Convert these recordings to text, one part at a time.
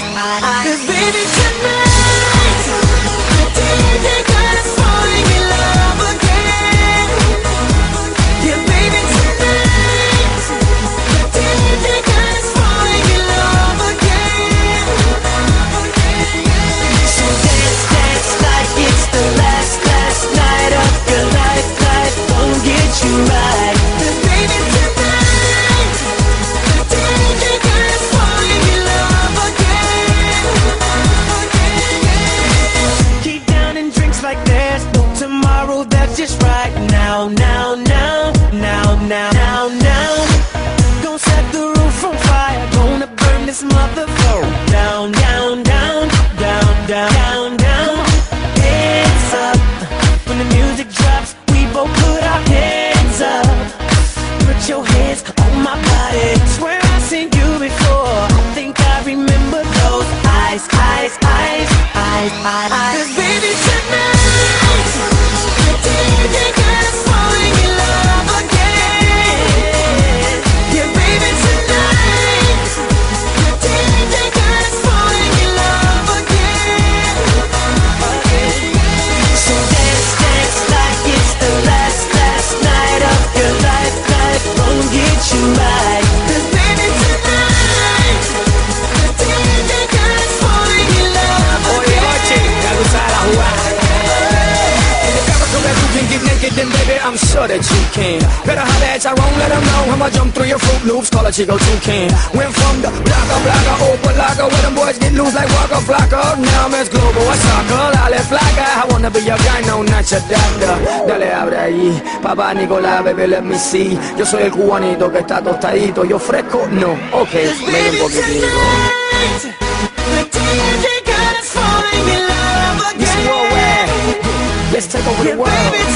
eyes, just right now, now, now, now, now, now, now. Gonna set the roof on fire. Gonna burn this motherfucker down, down, down, down, down, down. Baby, I'm sure that you can. Better holler at Tyrone, let him know I'ma jump through your Froot Loops, call a Chico Toucan. Went from the blocker, blocker, open locker, where them boys get loose like Waka Flocka. Now I'm as global as soccer, dale flaca. I wanna be your guy, no, not your doctor. Dale, abre ahí, papá Nicolás, baby, let me see. Yo soy el cubanito que está tostadito, yo fresco, no, ok, medio un poquitito. tonight, the DJ got us falling in love This worldwide, let's take over the world.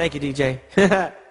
Thank you, DJ.